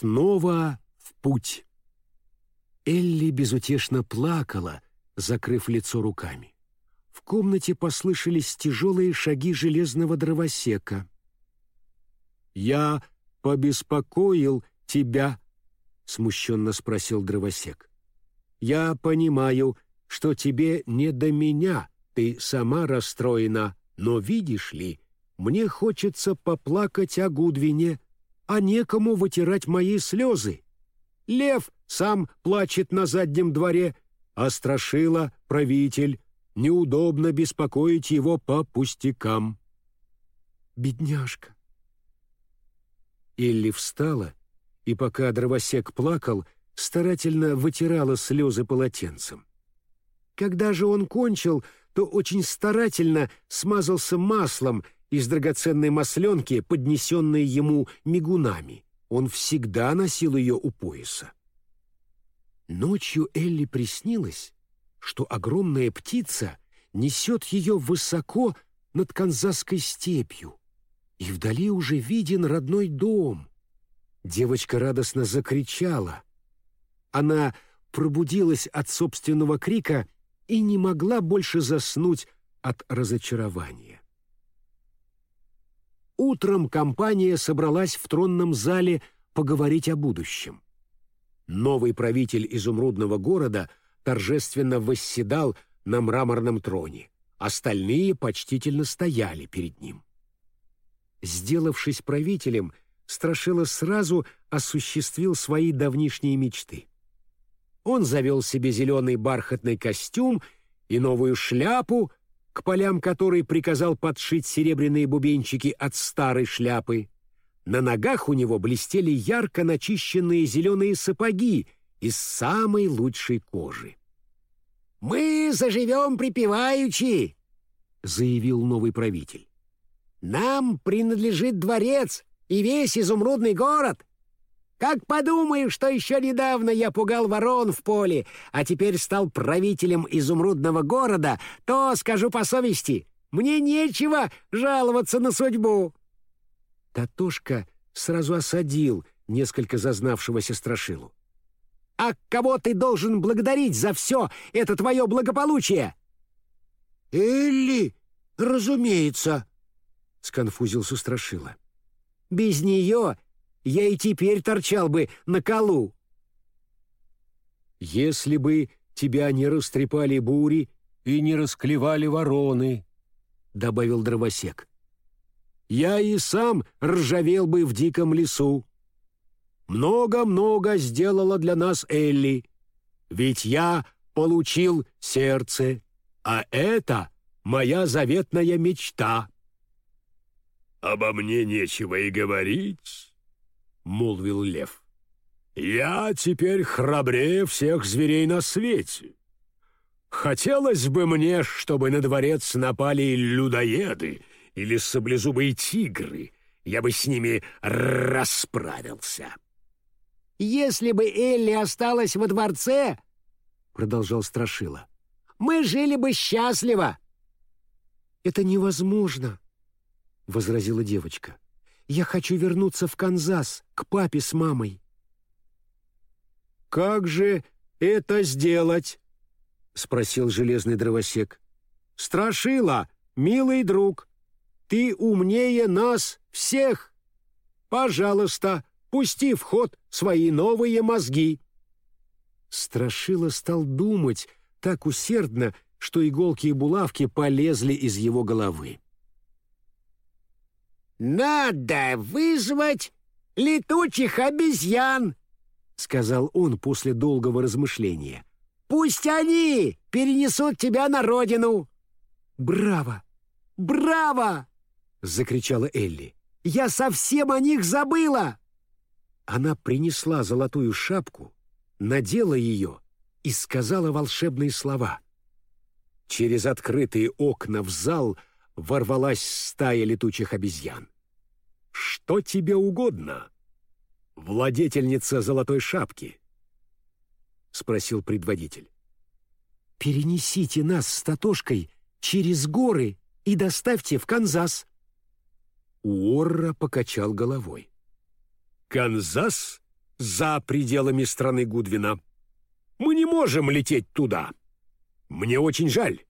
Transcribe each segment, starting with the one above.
снова в путь. Элли безутешно плакала, закрыв лицо руками. В комнате послышались тяжелые шаги железного дровосека. «Я побеспокоил тебя?» — смущенно спросил дровосек. «Я понимаю, что тебе не до меня, ты сама расстроена, но видишь ли, мне хочется поплакать о Гудвине, а некому вытирать мои слезы. Лев сам плачет на заднем дворе, а Страшила — правитель. Неудобно беспокоить его по пустякам. Бедняжка. Элли встала, и пока дровосек плакал, старательно вытирала слезы полотенцем. Когда же он кончил, то очень старательно смазался маслом из драгоценной масленки, поднесенной ему мигунами. Он всегда носил ее у пояса. Ночью Элли приснилось, что огромная птица несет ее высоко над канзасской степью, и вдали уже виден родной дом. Девочка радостно закричала. Она пробудилась от собственного крика и не могла больше заснуть от разочарования. Утром компания собралась в тронном зале поговорить о будущем. Новый правитель изумрудного города торжественно восседал на мраморном троне. Остальные почтительно стояли перед ним. Сделавшись правителем, Страшила сразу осуществил свои давнишние мечты. Он завел себе зеленый бархатный костюм и новую шляпу, к полям которой приказал подшить серебряные бубенчики от старой шляпы. На ногах у него блестели ярко начищенные зеленые сапоги из самой лучшей кожи. «Мы заживем припеваючи», — заявил новый правитель. «Нам принадлежит дворец и весь изумрудный город. Как подумаю, что еще недавно я пугал ворон в поле, а теперь стал правителем изумрудного города, то, скажу по совести, мне нечего жаловаться на судьбу». Татошка сразу осадил несколько зазнавшегося страшилу. «А кого ты должен благодарить за все это твое благополучие?» «Элли, разумеется», — сконфузился страшила. «Без нее я и теперь торчал бы на колу». «Если бы тебя не растрепали бури и не расклевали вороны», — добавил дровосек, — «я и сам ржавел бы в диком лесу. Много-много сделала для нас Элли, ведь я получил сердце, а это моя заветная мечта». «Обо мне нечего и говорить», — молвил лев. «Я теперь храбрее всех зверей на свете. Хотелось бы мне, чтобы на дворец напали людоеды или саблезубые тигры. Я бы с ними расправился». «Если бы Элли осталась во дворце, — продолжал Страшила, — мы жили бы счастливо». «Это невозможно», — возразила девочка. Я хочу вернуться в Канзас, к папе с мамой». «Как же это сделать?» — спросил железный дровосек. «Страшила, милый друг, ты умнее нас всех. Пожалуйста, пусти в ход свои новые мозги». Страшила стал думать так усердно, что иголки и булавки полезли из его головы. «Надо вызвать летучих обезьян», — сказал он после долгого размышления. «Пусть они перенесут тебя на родину». «Браво! Браво!» — закричала Элли. «Я совсем о них забыла!» Она принесла золотую шапку, надела ее и сказала волшебные слова. Через открытые окна в зал — ворвалась стая летучих обезьян. «Что тебе угодно, владетельница золотой шапки?» — спросил предводитель. «Перенесите нас с Татошкой через горы и доставьте в Канзас». Уорра покачал головой. «Канзас за пределами страны Гудвина. Мы не можем лететь туда. Мне очень жаль,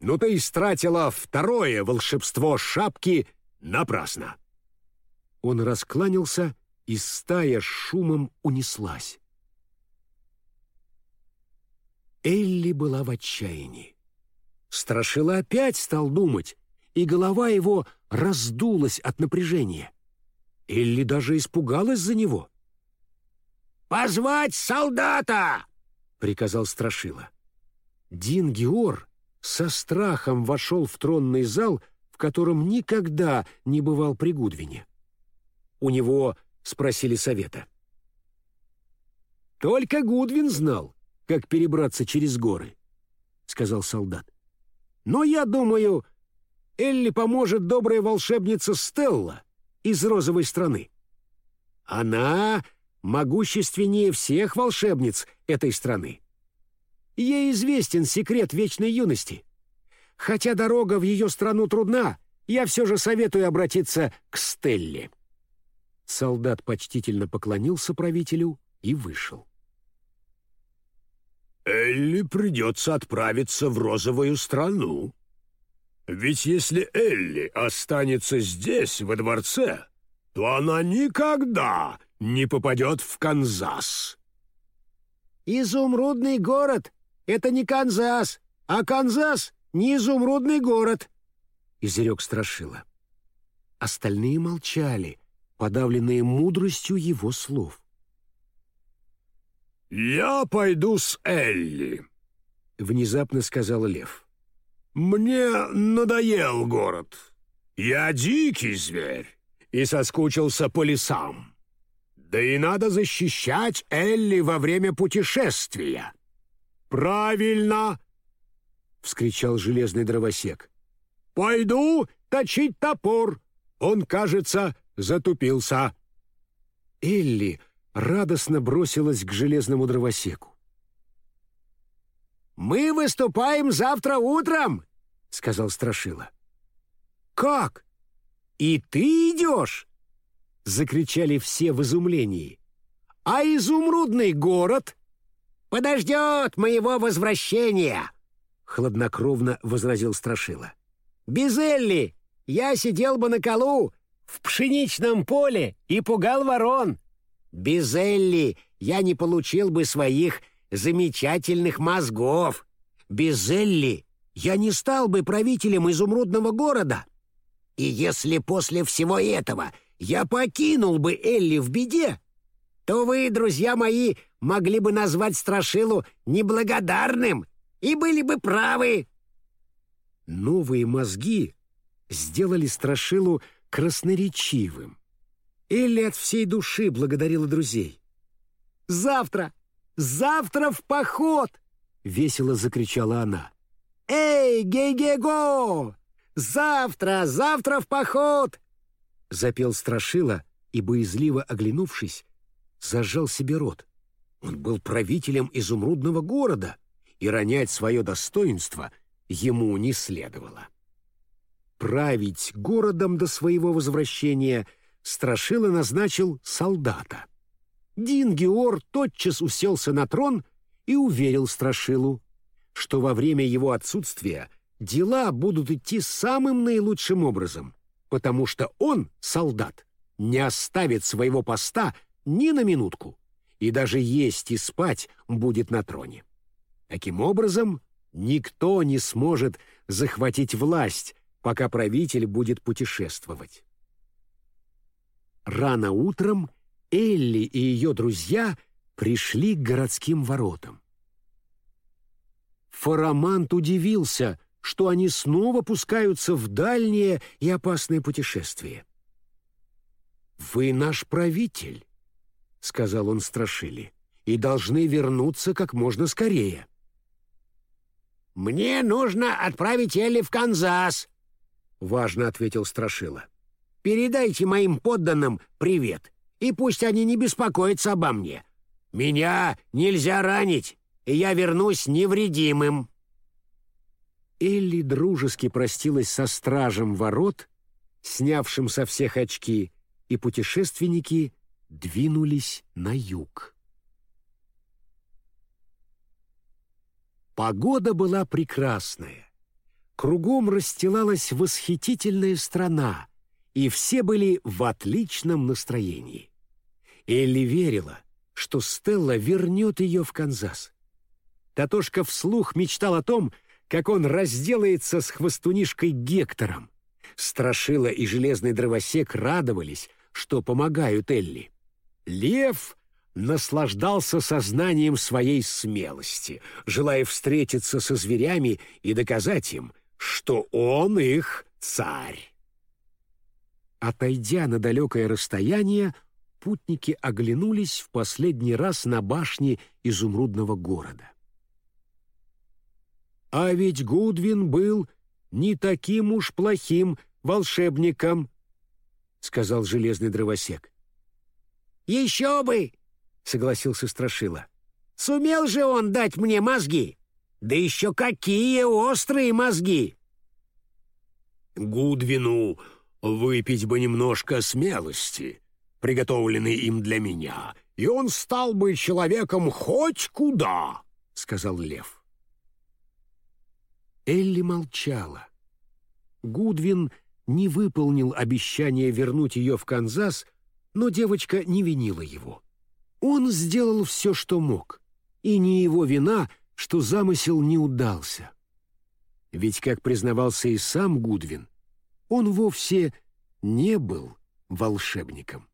но ты истратила второе волшебство шапки напрасно». Он раскланялся, и стая шумом унеслась. Элли была в отчаянии. Страшила опять стал думать, и голова его раздулась от напряжения. Элли даже испугалась за него. «Позвать солдата!» — приказал Страшила. Дин Геор со страхом вошел в тронный зал, в котором никогда не бывал при Гудвине. У него спросили совета. «Только Гудвин знал, как перебраться через горы», — сказал солдат. «Но я думаю, Элли поможет добрая волшебница Стелла из розовой страны. Она могущественнее всех волшебниц этой страны. Ей известен секрет вечной юности. Хотя дорога в ее страну трудна, я все же советую обратиться к Стелле». Солдат почтительно поклонился правителю и вышел. «Элли придется отправиться в розовую страну. Ведь если Элли останется здесь, во дворце, то она никогда не попадет в Канзас». «Изумрудный город — это не Канзас, а Канзас — не изумрудный город», — изрек Страшила. Остальные молчали, подавленные мудростью его слов. «Я пойду с Элли», — внезапно сказал Лев. «Мне надоел город. Я дикий зверь и соскучился по лесам. Да и надо защищать Элли во время путешествия». «Правильно!» — вскричал железный дровосек. «Пойду точить топор. Он, кажется, затупился». Элли радостно бросилась к железному дровосеку. «Мы выступаем завтра утром!» — сказал Страшила. «Как? И ты идешь?» — закричали все в изумлении. «А изумрудный город?» «Подождет моего возвращения!» — хладнокровно возразил Страшила. «Без Элли я сидел бы на колу в пшеничном поле и пугал ворон. Без Элли я не получил бы своих замечательных мозгов. Без Элли я не стал бы правителем изумрудного города. И если после всего этого я покинул бы Элли в беде, то вы, друзья мои, могли бы назвать Страшилу неблагодарным и были бы правы. Новые мозги сделали Страшилу красноречивым. Элли от всей души благодарила друзей. «Завтра! Завтра в поход!» — весело закричала она. «Эй, гей-гей-го! Завтра, завтра в поход!» Запел Страшила и, боязливо оглянувшись, зажал себе рот. Он был правителем изумрудного города, и ронять свое достоинство ему не следовало. Править городом до своего возвращения Страшила назначил солдата. Дин Геор тотчас уселся на трон и уверил Страшилу, что во время его отсутствия дела будут идти самым наилучшим образом, потому что он, солдат, не оставит своего поста ни на минутку и даже есть и спать будет на троне. Таким образом, никто не сможет захватить власть, пока правитель будет путешествовать. Рано утром Элли и ее друзья пришли к городским воротам. Фарамант удивился, что они снова пускаются в дальнее и опасное путешествие. «Вы наш правитель», — сказал он Страшили, — «и должны вернуться как можно скорее». «Мне нужно отправить Элли в Канзас», — важно ответил Страшила. «Передайте моим подданным привет, и пусть они не беспокоятся обо мне. Меня нельзя ранить, и я вернусь невредимым». Элли дружески простилась со стражем ворот, снявшим со всех очки, и путешественники двинулись на юг. Погода была прекрасная. Кругом расстилалась восхитительная страна, и все были в отличном настроении. Элли верила, что Стелла вернет ее в Канзас. Татошка вслух мечтал о том, как он разделается с хвостунишкой Гектором. Страшила и железный дровосек радовались, что помогают Элли. Лев наслаждался сознанием своей смелости, желая встретиться со зверями и доказать им, что он их царь. Отойдя на далекое расстояние, путники оглянулись в последний раз на башни изумрудного города. А ведь Гудвин был не таким уж плохим волшебником, сказал железный дровосек. Еще бы, согласился Страшила. Сумел же он дать мне мозги. Да еще какие острые мозги! Гудвину выпить бы немножко смелости, приготовленной им для меня, и он стал бы человеком хоть куда, — сказал лев. Элли молчала. Гудвин не выполнил обещание вернуть ее в Канзас, но девочка не винила его. Он сделал все, что мог, и не его вина, что замысел не удался. Ведь, как признавался и сам Гудвин, он вовсе не был волшебником.